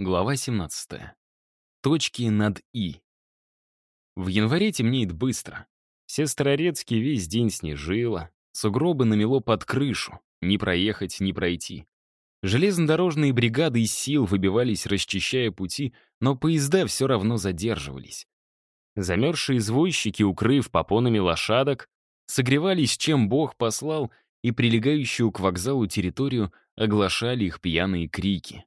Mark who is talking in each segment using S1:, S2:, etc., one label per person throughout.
S1: Глава 17. Точки над «и». В январе темнеет быстро. Все Старорецкие весь день снежило, сугробы намело под крышу, ни проехать, ни пройти. Железнодорожные бригады из сил выбивались, расчищая пути, но поезда все равно задерживались. Замерзшие извозчики, укрыв попонами лошадок, согревались, чем Бог послал, и прилегающую к вокзалу территорию оглашали их пьяные крики.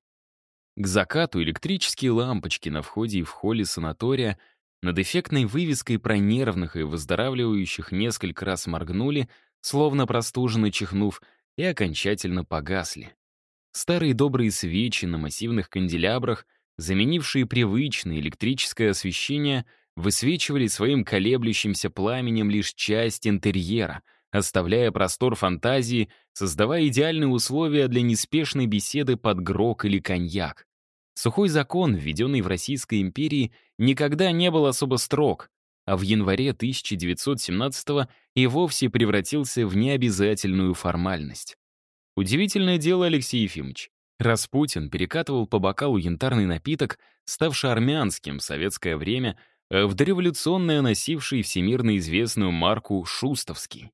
S1: К закату электрические лампочки на входе и в холле санатория над эффектной вывеской про нервных и выздоравливающих несколько раз моргнули, словно простуженно чихнув, и окончательно погасли. Старые добрые свечи на массивных канделябрах, заменившие привычное электрическое освещение, высвечивали своим колеблющимся пламенем лишь часть интерьера, оставляя простор фантазии, создавая идеальные условия для неспешной беседы под грок или коньяк. Сухой закон, введенный в Российской империи, никогда не был особо строг, а в январе 1917 и вовсе превратился в необязательную формальность. Удивительное дело, Алексей Ефимович. Распутин перекатывал по бокалу янтарный напиток, ставший армянским в советское время, а в дореволюционное носивший всемирно известную марку «Шустовский».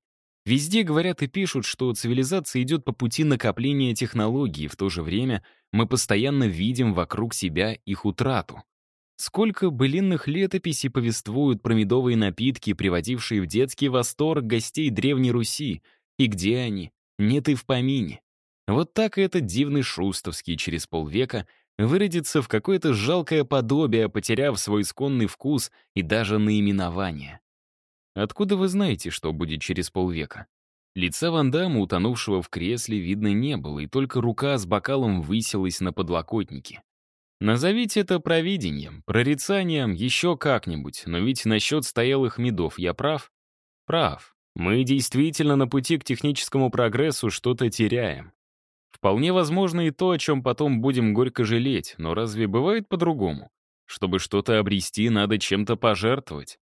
S1: Везде говорят и пишут, что цивилизация идет по пути накопления технологий, в то же время мы постоянно видим вокруг себя их утрату. Сколько былинных летописей повествуют про медовые напитки, приводившие в детский восторг гостей Древней Руси, и где они? Нет и в помине. Вот так и этот дивный Шустовский через полвека выродится в какое-то жалкое подобие, потеряв свой исконный вкус и даже наименование. Откуда вы знаете, что будет через полвека? Лица Вандама, утонувшего в кресле, видно не было, и только рука с бокалом высилась на подлокотнике. Назовите это провидением, прорицанием, еще как-нибудь, но ведь насчет стоялых медов я прав? Прав. Мы действительно на пути к техническому прогрессу что-то теряем. Вполне возможно и то, о чем потом будем горько жалеть, но разве бывает по-другому? Чтобы что-то обрести, надо чем-то пожертвовать.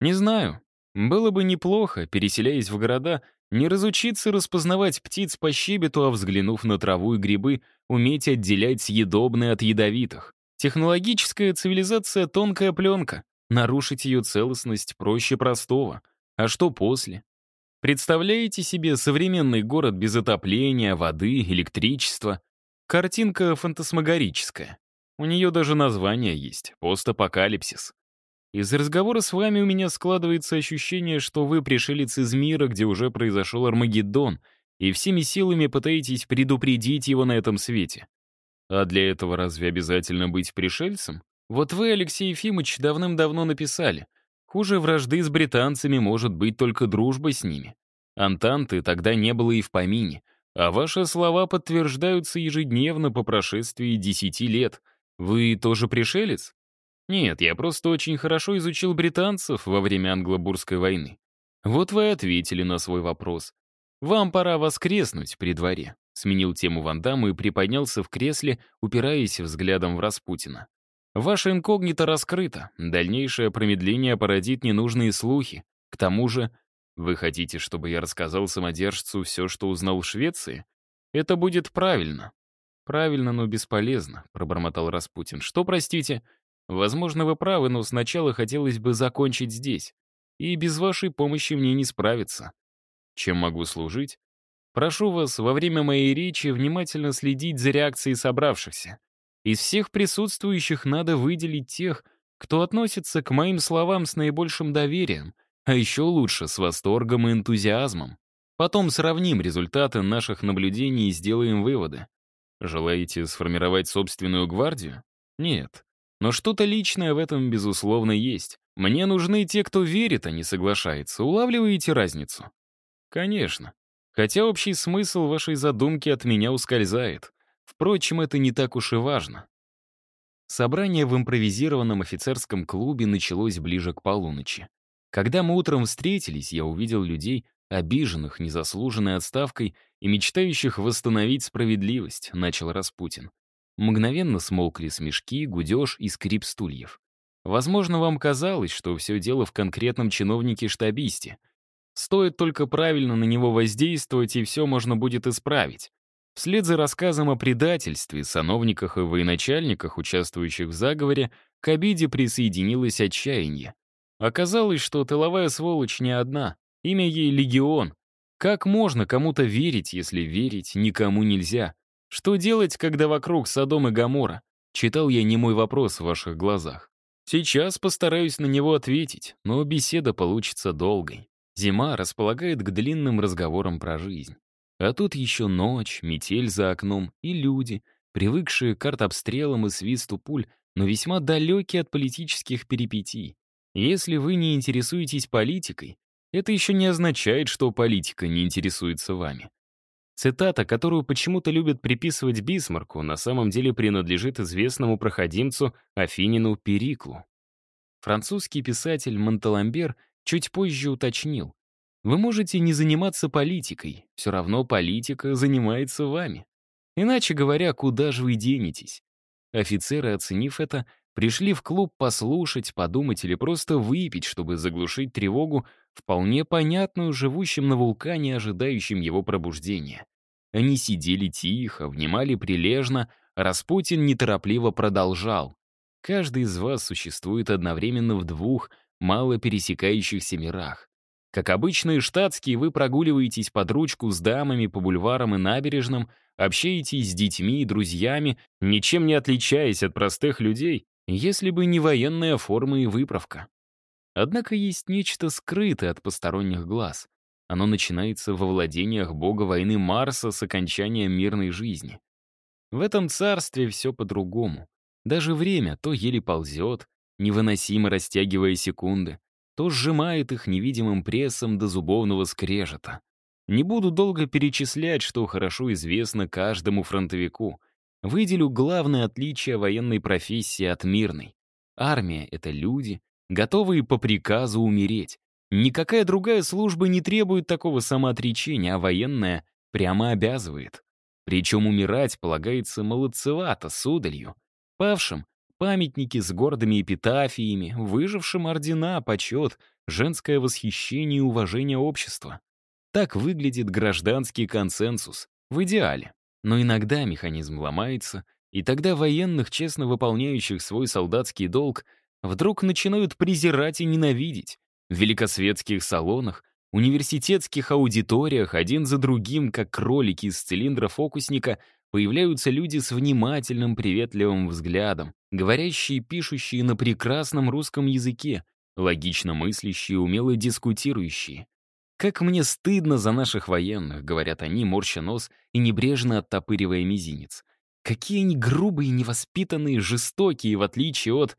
S1: Не знаю, было бы неплохо, переселяясь в города, не разучиться распознавать птиц по щебету, а взглянув на траву и грибы, уметь отделять съедобные от ядовитых. Технологическая цивилизация — тонкая пленка. Нарушить ее целостность проще простого. А что после? Представляете себе современный город без отопления, воды, электричества? Картинка фантасмагорическая. У нее даже название есть — постапокалипсис. Из разговора с вами у меня складывается ощущение, что вы пришелец из мира, где уже произошел Армагеддон, и всеми силами пытаетесь предупредить его на этом свете. А для этого разве обязательно быть пришельцем? Вот вы, Алексей Ефимович, давным-давно написали. Хуже вражды с британцами может быть только дружба с ними. Антанты тогда не было и в помине, а ваши слова подтверждаются ежедневно по прошествии десяти лет. Вы тоже пришелец? Нет, я просто очень хорошо изучил британцев во время англо-бурской войны. Вот вы и ответили на свой вопрос. Вам пора воскреснуть при дворе. Сменил тему Вандаму и приподнялся в кресле, упираясь взглядом в Распутина. Ваше инкогнито раскрыто. Дальнейшее промедление породит ненужные слухи. К тому же, вы хотите, чтобы я рассказал самодержцу все, что узнал в Швеции? Это будет правильно. Правильно, но бесполезно, пробормотал Распутин. Что, простите? Возможно, вы правы, но сначала хотелось бы закончить здесь. И без вашей помощи мне не справиться. Чем могу служить? Прошу вас во время моей речи внимательно следить за реакцией собравшихся. Из всех присутствующих надо выделить тех, кто относится к моим словам с наибольшим доверием, а еще лучше с восторгом и энтузиазмом. Потом сравним результаты наших наблюдений и сделаем выводы. Желаете сформировать собственную гвардию? Нет. Но что-то личное в этом, безусловно, есть. Мне нужны те, кто верит, а не соглашается. Улавливаете разницу? Конечно. Хотя общий смысл вашей задумки от меня ускользает. Впрочем, это не так уж и важно. Собрание в импровизированном офицерском клубе началось ближе к полуночи. Когда мы утром встретились, я увидел людей, обиженных незаслуженной отставкой и мечтающих восстановить справедливость, начал Распутин. Мгновенно смолкли смешки, гудеж и скрип стульев. Возможно, вам казалось, что все дело в конкретном чиновнике-штабисте. Стоит только правильно на него воздействовать, и все можно будет исправить. Вслед за рассказом о предательстве, сановниках и военачальниках, участвующих в заговоре, к обиде присоединилось отчаяние. Оказалось, что тыловая сволочь не одна, имя ей Легион. Как можно кому-то верить, если верить никому нельзя? Что делать, когда вокруг Содом и Гамора? Читал я немой вопрос в ваших глазах. Сейчас постараюсь на него ответить, но беседа получится долгой. Зима располагает к длинным разговорам про жизнь. А тут еще ночь, метель за окном и люди, привыкшие к артобстрелам и свисту пуль, но весьма далекие от политических перипетий. Если вы не интересуетесь политикой, это еще не означает, что политика не интересуется вами. Цитата, которую почему-то любят приписывать Бисмарку, на самом деле принадлежит известному проходимцу Афинину Периклу. Французский писатель Монталамбер чуть позже уточнил, вы можете не заниматься политикой, все равно политика занимается вами. Иначе говоря, куда же вы денетесь? Офицеры, оценив это, пришли в клуб послушать, подумать или просто выпить, чтобы заглушить тревогу, вполне понятную живущим на вулкане, ожидающим его пробуждения. Они сидели тихо, внимали прилежно, Распутин неторопливо продолжал. Каждый из вас существует одновременно в двух мало пересекающихся мирах. Как обычные штатские, вы прогуливаетесь под ручку с дамами по бульварам и набережным, общаетесь с детьми и друзьями, ничем не отличаясь от простых людей, если бы не военная форма и выправка. Однако есть нечто скрытое от посторонних глаз. Оно начинается во владениях бога войны Марса с окончания мирной жизни. В этом царстве все по-другому. Даже время то еле ползет, невыносимо растягивая секунды, то сжимает их невидимым прессом до зубовного скрежета. Не буду долго перечислять, что хорошо известно каждому фронтовику. Выделю главное отличие военной профессии от мирной. Армия — это люди, готовые по приказу умереть. Никакая другая служба не требует такого самоотречения, а военная прямо обязывает. Причем умирать полагается молодцевато, судалью. Павшим Памятники с гордыми эпитафиями, выжившим ордена, почет, женское восхищение и уважение общества. Так выглядит гражданский консенсус, в идеале. Но иногда механизм ломается, и тогда военных, честно выполняющих свой солдатский долг, вдруг начинают презирать и ненавидеть. В великосветских салонах, университетских аудиториях один за другим, как кролики из цилиндра фокусника, появляются люди с внимательным, приветливым взглядом, говорящие и пишущие на прекрасном русском языке, логично мыслящие, умело дискутирующие. «Как мне стыдно за наших военных», — говорят они, морща нос и небрежно оттопыривая мизинец. «Какие они грубые, невоспитанные, жестокие, в отличие от...»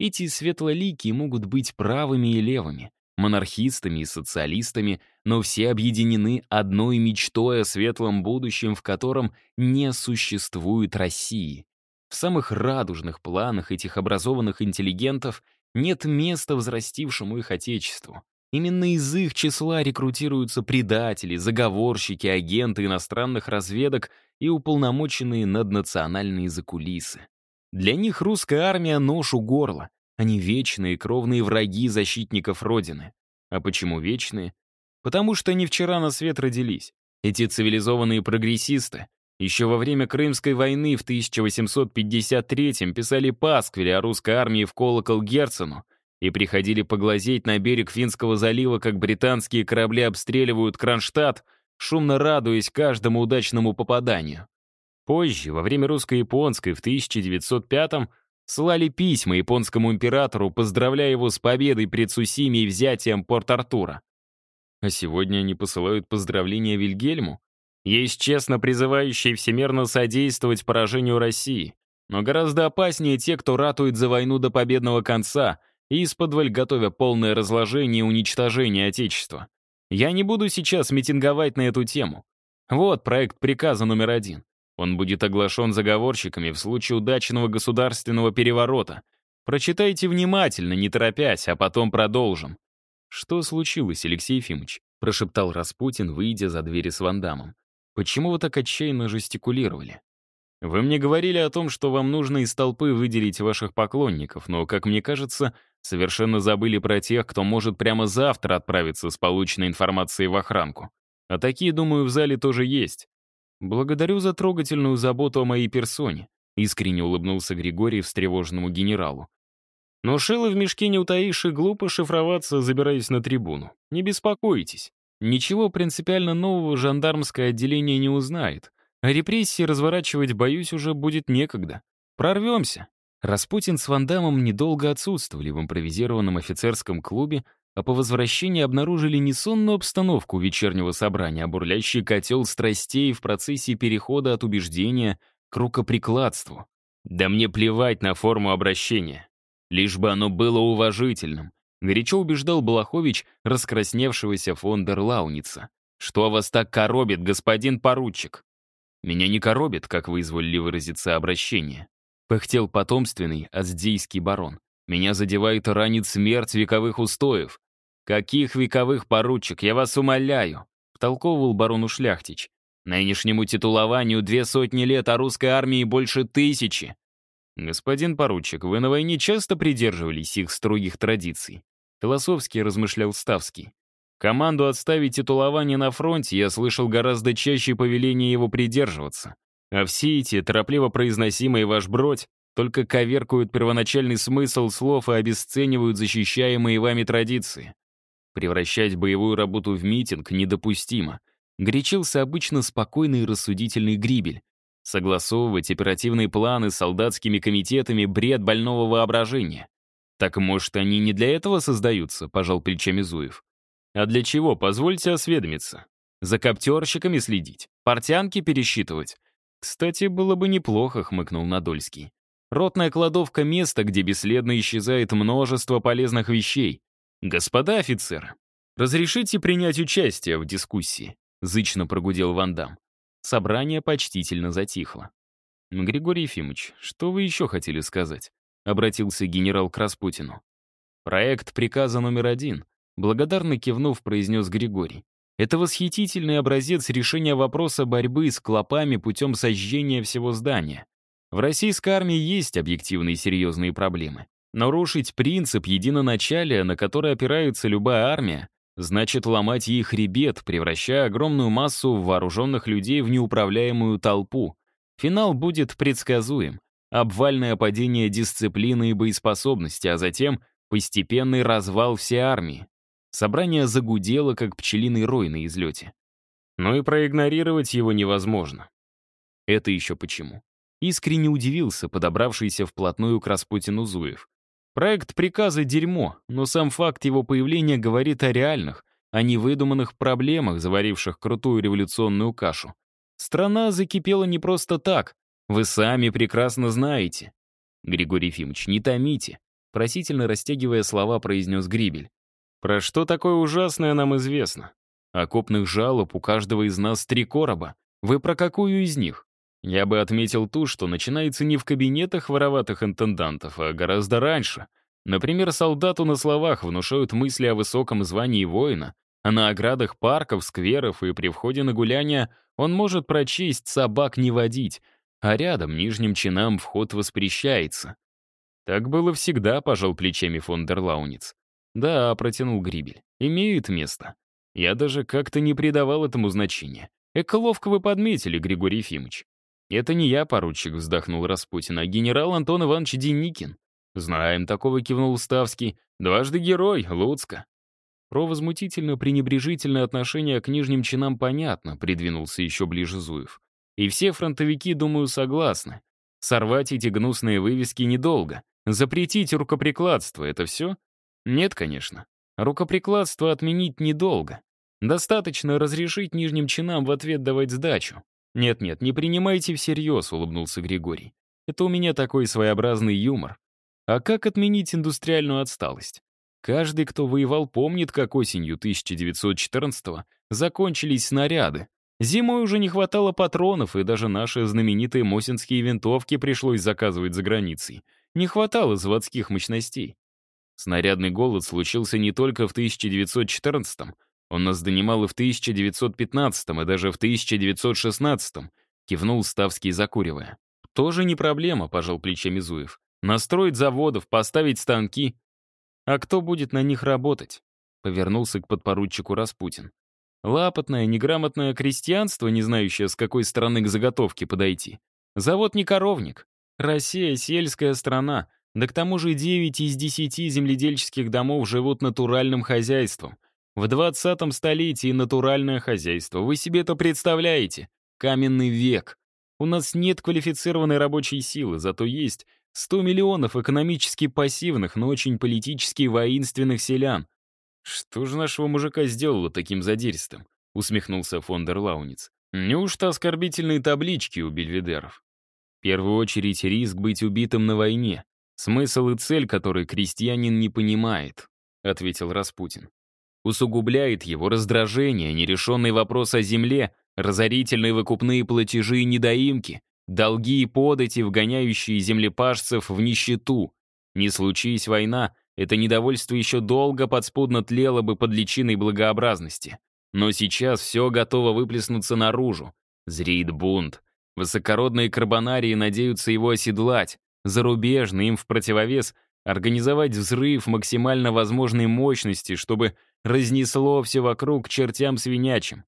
S1: Эти светлоликие могут быть правыми и левыми, монархистами и социалистами, но все объединены одной мечтой о светлом будущем, в котором не существует России. В самых радужных планах этих образованных интеллигентов нет места взрастившему их отечеству. Именно из их числа рекрутируются предатели, заговорщики, агенты иностранных разведок и уполномоченные наднациональные закулисы. Для них русская армия — нож у горла, они вечные кровные враги защитников Родины. А почему вечные? Потому что они вчера на свет родились. Эти цивилизованные прогрессисты еще во время Крымской войны в 1853-м писали пасквили о русской армии в колокол Герцену и приходили поглазеть на берег Финского залива, как британские корабли обстреливают Кронштадт, шумно радуясь каждому удачному попаданию. Позже, во время русско-японской в 1905-м, Слали письма японскому императору, поздравляя его с победой пред Сусими и взятием Порт-Артура. А сегодня они посылают поздравления Вильгельму? Есть честно призывающие всемирно содействовать поражению России. Но гораздо опаснее те, кто ратует за войну до победного конца и из-под готовя полное разложение и уничтожение Отечества. Я не буду сейчас митинговать на эту тему. Вот проект приказа номер один. Он будет оглашен заговорщиками в случае удачного государственного переворота. Прочитайте внимательно, не торопясь, а потом продолжим. «Что случилось, Алексей Ефимович?» — прошептал Распутин, выйдя за двери с Вандамом. «Почему вы так отчаянно жестикулировали?» «Вы мне говорили о том, что вам нужно из толпы выделить ваших поклонников, но, как мне кажется, совершенно забыли про тех, кто может прямо завтра отправиться с полученной информацией в охранку. А такие, думаю, в зале тоже есть. «Благодарю за трогательную заботу о моей персоне», искренне улыбнулся Григорий встревоженному генералу. «Но шило в мешке не утаишь и глупо шифроваться, забираясь на трибуну. Не беспокойтесь. Ничего принципиально нового жандармское отделение не узнает. А репрессии разворачивать, боюсь, уже будет некогда. Прорвемся». Распутин с Вандамом недолго отсутствовали в импровизированном офицерском клубе, а по возвращении обнаружили не сонную обстановку вечернего собрания, а бурлящий котел страстей в процессе перехода от убеждения к рукоприкладству. Да мне плевать на форму обращения. Лишь бы оно было уважительным. Горячо убеждал Балахович раскрасневшегося фондер Лауница. «Что вас так коробит, господин поручик?» «Меня не коробит, как вы изволили выразиться обращение», пыхтел потомственный аздейский барон. Меня задевает и ранит смерть вековых устоев. «Каких вековых, поручик, я вас умоляю!» — втолковывал барону Шляхтич. «Нынешнему титулованию две сотни лет, а русской армии больше тысячи!» «Господин поручик, вы на войне часто придерживались их строгих традиций?» Философски размышлял Ставский. «Команду отставить титулование на фронте я слышал гораздо чаще повеления его придерживаться. А все эти, торопливо произносимые ваш бродь, только коверкуют первоначальный смысл слов и обесценивают защищаемые вами традиции. Превращать боевую работу в митинг недопустимо. Горячился обычно спокойный и рассудительный Грибель. Согласовывать оперативные планы с солдатскими комитетами — бред больного воображения. «Так, может, они не для этого создаются?» — пожал плечами Зуев. «А для чего? Позвольте осведомиться. За коптерщиками следить, портянки пересчитывать. Кстати, было бы неплохо», — хмыкнул Надольский. Ротная кладовка — место, где бесследно исчезает множество полезных вещей. Господа офицеры, разрешите принять участие в дискуссии?» — зычно прогудел Вандам. Собрание почтительно затихло. «Григорий Ефимович, что вы еще хотели сказать?» — обратился генерал к Распутину. «Проект приказа номер один», — благодарно кивнув, произнес Григорий. «Это восхитительный образец решения вопроса борьбы с клопами путем сожжения всего здания. В российской армии есть объективные серьезные проблемы. Нарушить принцип единоначалия, на который опирается любая армия, значит ломать ей хребет, превращая огромную массу вооруженных людей в неуправляемую толпу. Финал будет предсказуем. Обвальное падение дисциплины и боеспособности, а затем постепенный развал всей армии. Собрание загудело, как пчелиный рой на излете. Но и проигнорировать его невозможно. Это еще почему? Искренне удивился подобравшийся вплотную к Распутину Зуев. Проект приказа — дерьмо, но сам факт его появления говорит о реальных, а не выдуманных проблемах, заваривших крутую революционную кашу. Страна закипела не просто так, вы сами прекрасно знаете. Григорий Ефимович, не томите, просительно растягивая слова, произнес Грибель. Про что такое ужасное нам известно. Окопных жалоб у каждого из нас три короба. Вы про какую из них? Я бы отметил ту, что начинается не в кабинетах вороватых интендантов, а гораздо раньше. Например, солдату на словах внушают мысли о высоком звании воина, а на оградах парков, скверов и при входе на гуляния он может прочесть «собак не водить», а рядом нижним чинам вход воспрещается. Так было всегда, пожал плечами фон дер Лауниц. Да, протянул Грибель, имеет место. Я даже как-то не придавал этому значения. Эко ловко вы подметили, Григорий Ефимович. «Это не я, поручик», — вздохнул Распутин, «а генерал Антон Иванович Деникин». «Знаем такого», — кивнул Ставский. «Дважды герой, Луцка». Про возмутительно-пренебрежительное отношение к нижним чинам понятно, придвинулся еще ближе Зуев. И все фронтовики, думаю, согласны. Сорвать эти гнусные вывески недолго. Запретить рукоприкладство — это все? Нет, конечно. Рукоприкладство отменить недолго. Достаточно разрешить нижним чинам в ответ давать сдачу. «Нет-нет, не принимайте всерьез», — улыбнулся Григорий. «Это у меня такой своеобразный юмор. А как отменить индустриальную отсталость? Каждый, кто воевал, помнит, как осенью 1914-го закончились снаряды. Зимой уже не хватало патронов, и даже наши знаменитые мосинские винтовки пришлось заказывать за границей. Не хватало заводских мощностей. Снарядный голод случился не только в 1914-м, он нас донимал и в 1915-м, и даже в 1916-м, кивнул Ставский, закуривая. Тоже не проблема, пожал плечами Зуев. Настроить заводов, поставить станки. А кто будет на них работать? Повернулся к подпоручику Распутин. Лапотное, неграмотное крестьянство, не знающее, с какой стороны к заготовке подойти. Завод не коровник. Россия — сельская страна, да к тому же 9 из 10 земледельческих домов живут натуральным хозяйством. В 20-м столетии натуральное хозяйство. Вы себе это представляете? Каменный век. У нас нет квалифицированной рабочей силы, зато есть 100 миллионов экономически пассивных, но очень политически воинственных селян. «Что же нашего мужика сделало таким задиристым?» — усмехнулся фон дер Лауниц. «Неужто оскорбительные таблички у бельведеров?» В первую очередь риск быть убитым на войне. Смысл и цель, который крестьянин не понимает, — ответил Распутин. Усугубляет его раздражение, нерешенный вопрос о земле, разорительные выкупные платежи и недоимки, долги и подати, вгоняющие землепашцев в нищету. Не случись война, это недовольство еще долго подспудно тлело бы под личиной благообразности. Но сейчас все готово выплеснуться наружу. Зреет бунт. Высокородные карбонарии надеются его оседлать. Зарубежные им в противовес организовать взрыв максимально возможной мощности, чтобы разнесло все вокруг чертям свинячим.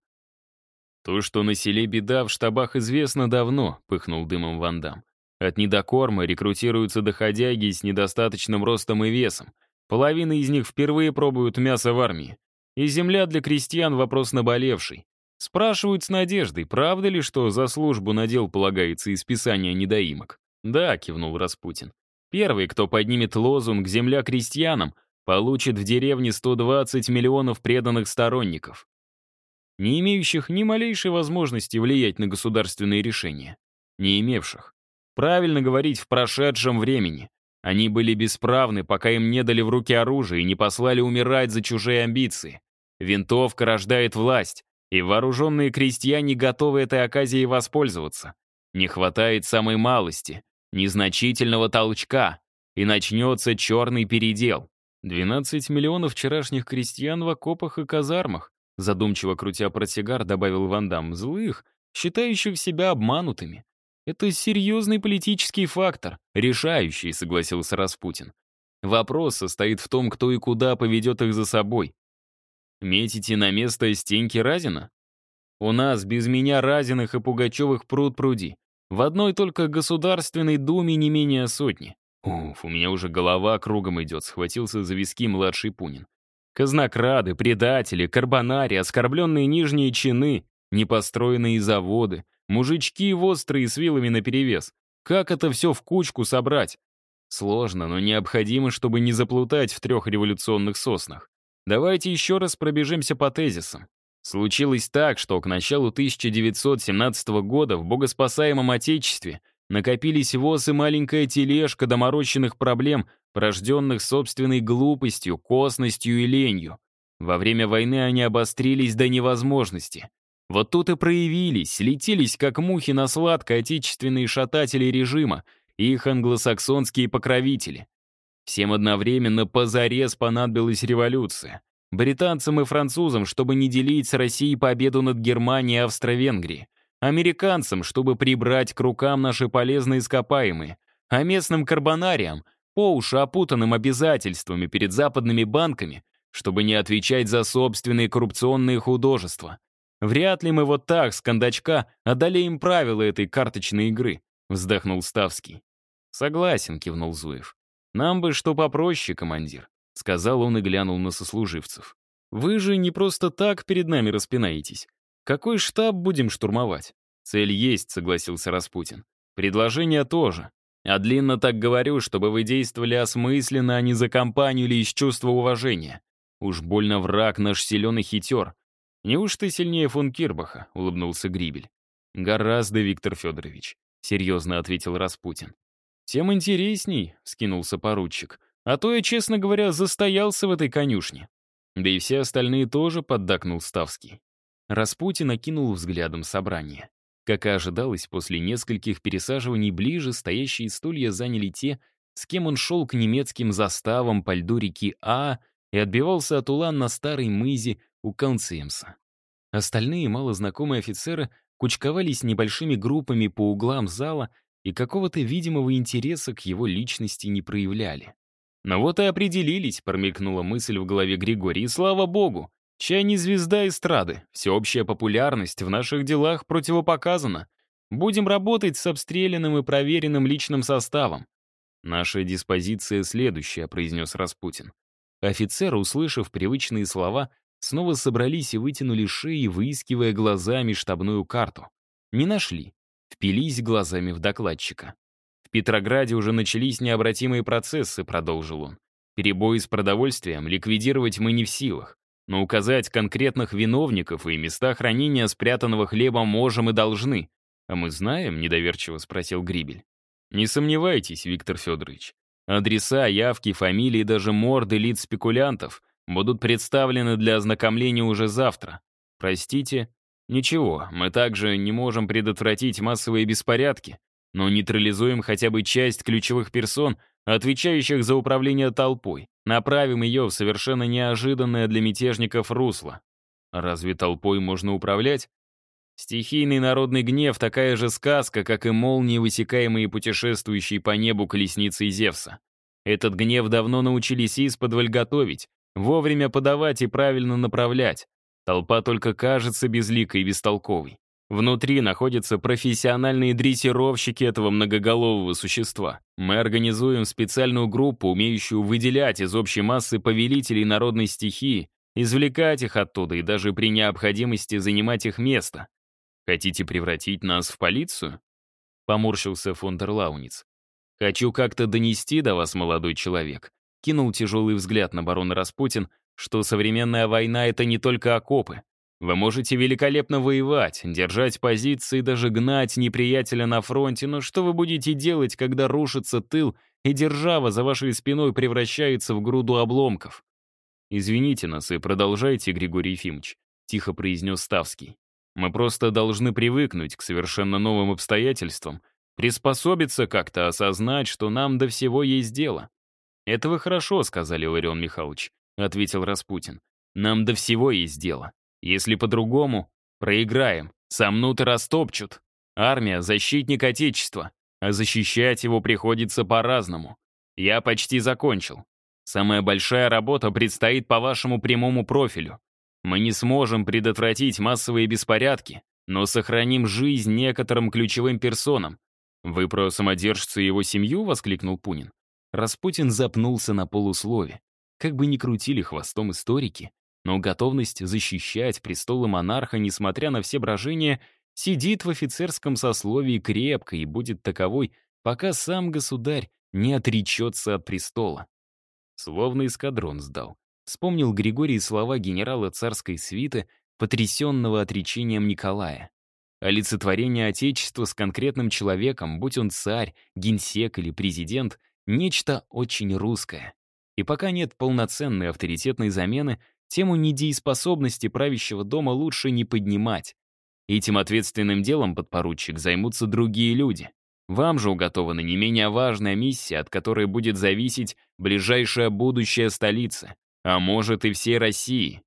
S1: «То, что на селе беда, в штабах известно давно», — пыхнул дымом Вандам. От недокорма рекрутируются доходяги с недостаточным ростом и весом. Половина из них впервые пробуют мясо в армии. И земля для крестьян — вопрос наболевший. Спрашивают с надеждой, правда ли, что за службу на дел полагается исписание недоимок. «Да», — кивнул Распутин. «Первый, кто поднимет лозунг «Земля крестьянам», получит в деревне 120 миллионов преданных сторонников, не имеющих ни малейшей возможности влиять на государственные решения, не имевших. Правильно говорить в прошедшем времени. Они были бесправны, пока им не дали в руки оружие и не послали умирать за чужие амбиции. Винтовка рождает власть, и вооруженные крестьяне готовы этой оказией воспользоваться. Не хватает самой малости, незначительного толчка, и начнется черный передел. 12 миллионов вчерашних крестьян в окопах и казармах, задумчиво крутя протигар, добавил Вандам, злых, считающих себя обманутыми. Это серьезный политический фактор, решающий, согласился Распутин. Вопрос состоит в том, кто и куда поведет их за собой. Метите на место Стеньки Разина? У нас без меня Разиных и Пугачевых пруд пруди. В одной только Государственной Думе не менее сотни. Уф, у меня уже голова кругом идет, схватился за виски младший Пунин. Казнокрады, предатели, карбонари, оскорбленные нижние чины, непостроенные заводы, Мужички острые с вилами наперевес. Как это все в кучку собрать? Сложно, но необходимо, чтобы не заплутать в трех революционных соснах. Давайте еще раз пробежимся по тезисам. Случилось так, что к началу 1917 года в богоспасаемом Отечестве накопились воз и маленькая тележка доморощенных проблем, порожденных собственной глупостью, косностью и ленью. Во время войны они обострились до невозможности. Вот тут и проявились, слетелись как мухи на сладко отечественные шататели режима и их англосаксонские покровители. Всем одновременно позарез понадобилась революция. Британцам и французам, чтобы не делить с Россией победу над Германией и Австро-Венгрией. Американцам, чтобы прибрать к рукам наши полезные ископаемые. А местным карбонариям, по уши опутанным обязательствами перед западными банками, чтобы не отвечать за собственные коррупционные художества. Вряд ли мы вот так, с кондачка, одолеем правила этой карточной игры», — вздохнул Ставский. «Согласен», — кивнул Зуев. «Нам бы что попроще, командир», — сказал он и глянул на сослуживцев. «Вы же не просто так перед нами распинаетесь. Какой штаб будем штурмовать?» «Цель есть», — согласился Распутин. «Предложение тоже. А длинно так говорю, чтобы вы действовали осмысленно, а не за компанию или из чувства уважения. Уж больно враг наш силен и хитер. «Неуж ты сильнее фон Кирбаха?» — улыбнулся Грибель. «Гораздо, Виктор Федорович», — серьезно ответил Распутин. «Тем интересней», — скинулся поручик. «А то я, честно говоря, застоялся в этой конюшне». Да и все остальные тоже поддакнул Ставский. Распутин окинул взглядом собрание. Как и ожидалось, после нескольких пересаживаний ближе стоящие стулья заняли те, с кем он шел к немецким заставам по льду реки А и отбивался от улан на старой мызе у Каунцемса. Остальные малознакомые офицеры кучковались небольшими группами по углам зала и какого-то видимого интереса к его личности не проявляли. «Ну вот и определились», — промелькнула мысль в голове Григория, «и слава богу! Чай не звезда эстрады, всеобщая популярность в наших делах противопоказана. Будем работать с обстрелянным и проверенным личным составом. «Наша диспозиция следующая», — произнес Распутин. Офицеры, услышав привычные слова, снова собрались и вытянули шеи, выискивая глазами штабную карту. Не нашли. Впились глазами в докладчика. «В Петрограде уже начались необратимые процессы», — продолжил он. «Перебои с продовольствием ликвидировать мы не в силах, но указать конкретных виновников и места хранения спрятанного хлеба можем и должны». «А мы знаем?» — недоверчиво спросил Грибель. Не сомневайтесь, Виктор Федорович. Адреса, явки, фамилии даже морды лиц спекулянтов будут представлены для ознакомления уже завтра. Простите? Ничего, мы также не можем предотвратить массовые беспорядки, но нейтрализуем хотя бы часть ключевых персон, отвечающих за управление толпой. Направим ее в совершенно неожиданное для мятежников русло. Разве толпой можно управлять? Стихийный народный гнев — такая же сказка, как и молнии, высекаемые путешествующие по небу колесницей Зевса. Этот гнев давно научились исподволь готовить, вовремя подавать и правильно направлять. Толпа только кажется безликой и бестолковой. Внутри находятся профессиональные дрессировщики этого многоголового существа. Мы организуем специальную группу, умеющую выделять из общей массы повелителей народной стихии, извлекать их оттуда и даже при необходимости занимать их место. Хотите превратить нас в полицию?» Поморщился фон дер Лауниц. «Хочу как-то донести до вас, молодой человек», кинул тяжелый взгляд на барона Распутин, что современная война — это не только окопы. Вы можете великолепно воевать, держать позиции, даже гнать неприятеля на фронте, но что вы будете делать, когда рушится тыл и держава за вашей спиной превращается в груду обломков? «Извините нас и продолжайте, Григорий Ефимович», — тихо произнес Ставский. Мы просто должны привыкнуть к совершенно новым обстоятельствам, приспособиться как-то, осознать, что нам до всего есть дело. «Это вы хорошо», — сказали Ларион Михайлович, — ответил Распутин. «Нам до всего есть дело. Если по-другому, проиграем, сомнут и растопчут. Армия — защитник Отечества, а защищать его приходится по-разному. Я почти закончил. Самая большая работа предстоит по вашему прямому профилю. Мы не сможем предотвратить массовые беспорядки, но сохраним жизнь некоторым ключевым персонам. «Вы про самодержца и его семью?» — воскликнул Пунин. Распутин запнулся на полуслове. Как бы ни крутили хвостом историки, но готовность защищать престолы монарха, несмотря на все брожения, сидит в офицерском сословии крепко и будет таковой, пока сам государь не отречется от престола. Словно эскадрон сдал. Вспомнил Григорий слова генерала царской свиты, потрясенного отречением Николая. Олицетворение Отечества с конкретным человеком, будь он царь, генсек или президент, нечто очень русское. И пока нет полноценной авторитетной замены, тему недееспособности правящего дома лучше не поднимать. Этим ответственным делом, подпоручик, займутся другие люди. Вам же уготована не менее важная миссия, от которой будет зависеть ближайшее будущее столицы а может и всей России.